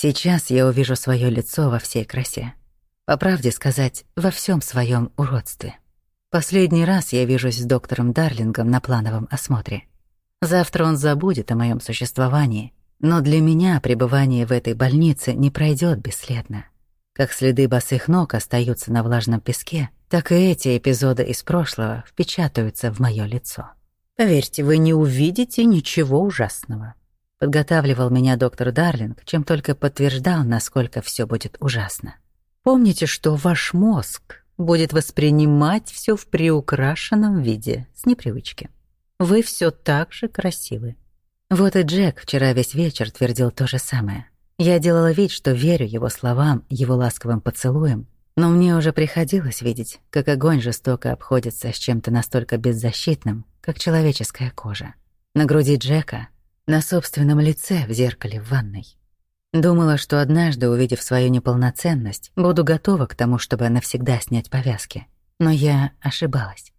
Сейчас я увижу свое лицо во всей красе. По правде сказать, во всем своем уродстве. Последний раз я вижусь с доктором Дарлингом на плановом осмотре. Завтра он забудет о моем существовании, но для меня пребывание в этой больнице не пройдет бесследно. Как следы босых ног остаются на влажном песке, так и эти эпизоды из прошлого впечатаются в мое лицо. Поверьте, вы не увидите ничего ужасного. Подготавливал меня доктор Дарлинг, чем только подтверждал, насколько все будет ужасно. Помните, что ваш мозг будет воспринимать все в приукрашенном виде, с непривычки. Вы все так же красивы. Вот и Джек вчера весь вечер твердил то же самое. Я делала вид, что верю его словам, его ласковым поцелуям, но мне уже приходилось видеть, как огонь жестоко обходится с чем-то настолько беззащитным, как человеческая кожа. На груди Джека на собственном лице в зеркале в ванной. Думала, что однажды, увидев свою неполноценность, буду готова к тому, чтобы навсегда снять повязки. Но я ошибалась.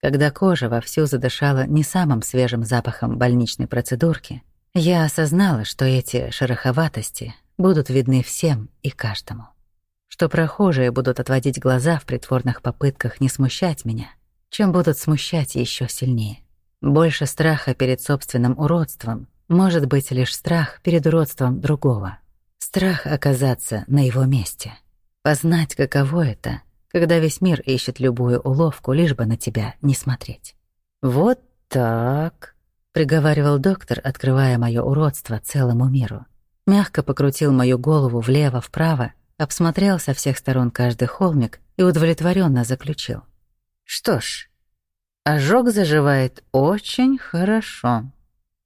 Когда кожа вовсю задышала не самым свежим запахом больничной процедурки, я осознала, что эти шероховатости будут видны всем и каждому. Что прохожие будут отводить глаза в притворных попытках не смущать меня, чем будут смущать еще сильнее. Больше страха перед собственным уродством может быть лишь страх перед уродством другого. Страх оказаться на его месте. Познать, каково это, когда весь мир ищет любую уловку, лишь бы на тебя не смотреть. «Вот так», — приговаривал доктор, открывая мое уродство целому миру. Мягко покрутил мою голову влево-вправо, обсмотрел со всех сторон каждый холмик и удовлетворенно заключил. «Что ж, Ожог заживает очень хорошо.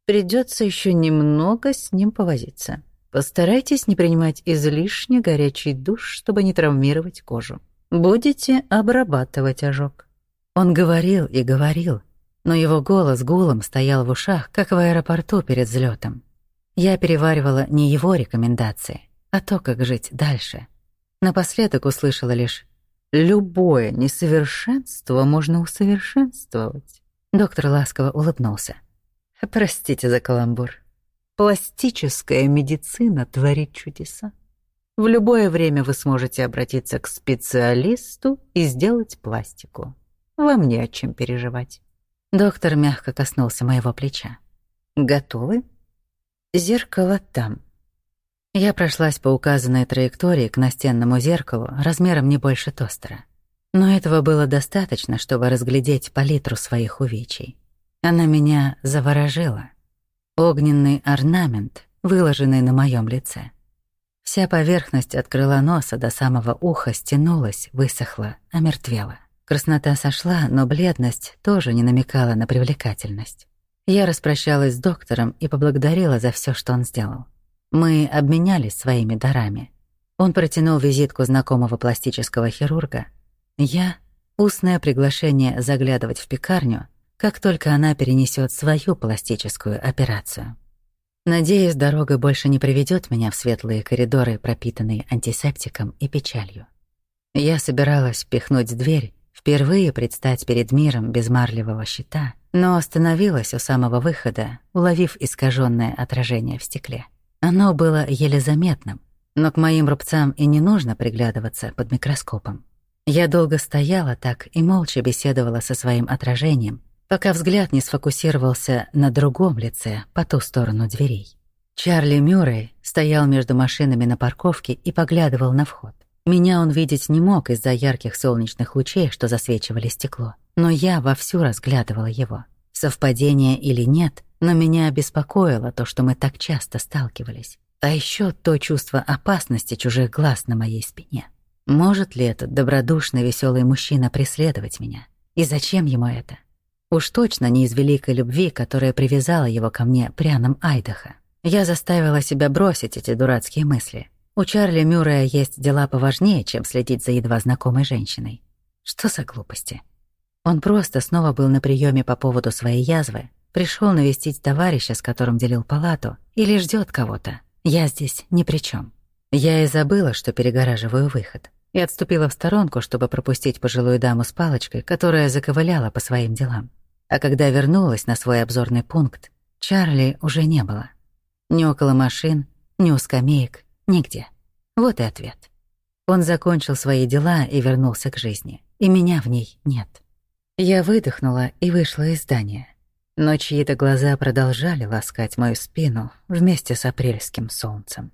Придется еще немного с ним повозиться. Постарайтесь не принимать излишне горячий душ, чтобы не травмировать кожу. Будете обрабатывать ожог. Он говорил и говорил, но его голос гулом стоял в ушах, как в аэропорту перед взлетом. Я переваривала не его рекомендации, а то, как жить дальше. Напоследок услышала лишь Любое несовершенство можно усовершенствовать. Доктор ласково улыбнулся. Простите за каламбур. Пластическая медицина творит чудеса. В любое время вы сможете обратиться к специалисту и сделать пластику. Вам не о чем переживать. Доктор мягко коснулся моего плеча. Готовы? Зеркало там. Я прошлась по указанной траектории к настенному зеркалу размером не больше тостера. Но этого было достаточно, чтобы разглядеть палитру своих увечий. Она меня заворожила. Огненный орнамент, выложенный на моем лице. Вся поверхность от крыла носа до самого уха стянулась, высохла, омертвела. Краснота сошла, но бледность тоже не намекала на привлекательность. Я распрощалась с доктором и поблагодарила за все, что он сделал. Мы обменялись своими дарами. Он протянул визитку знакомого пластического хирурга. Я — устное приглашение заглядывать в пекарню, как только она перенесет свою пластическую операцию. Надеюсь, дорога больше не приведет меня в светлые коридоры, пропитанные антисептиком и печалью. Я собиралась пихнуть дверь, впервые предстать перед миром без марлевого щита, но остановилась у самого выхода, уловив искаженное отражение в стекле. Оно было еле заметным, но к моим рубцам и не нужно приглядываться под микроскопом. Я долго стояла так и молча беседовала со своим отражением, пока взгляд не сфокусировался на другом лице по ту сторону дверей. Чарли Мюррей стоял между машинами на парковке и поглядывал на вход. Меня он видеть не мог из-за ярких солнечных лучей, что засвечивали стекло, но я вовсю разглядывала его. Совпадение или нет, но меня обеспокоило то, что мы так часто сталкивались. А еще то чувство опасности чужих глаз на моей спине. Может ли этот добродушный, веселый мужчина преследовать меня? И зачем ему это? Уж точно не из великой любви, которая привязала его ко мне пряным Айдаха. Я заставила себя бросить эти дурацкие мысли. У Чарли Мюррея есть дела поважнее, чем следить за едва знакомой женщиной. Что за глупости? Он просто снова был на приеме по поводу своей язвы, Пришел навестить товарища, с которым делил палату, или ждет кого-то. Я здесь ни при чем. Я и забыла, что перегораживаю выход, и отступила в сторонку, чтобы пропустить пожилую даму с палочкой, которая заковыляла по своим делам. А когда вернулась на свой обзорный пункт, Чарли уже не было. Ни около машин, ни у скамеек, Нигде. Вот и ответ. Он закончил свои дела и вернулся к жизни, и меня в ней нет. Я выдохнула и вышла из здания. Но чьи-то глаза продолжали ласкать мою спину вместе с апрельским солнцем.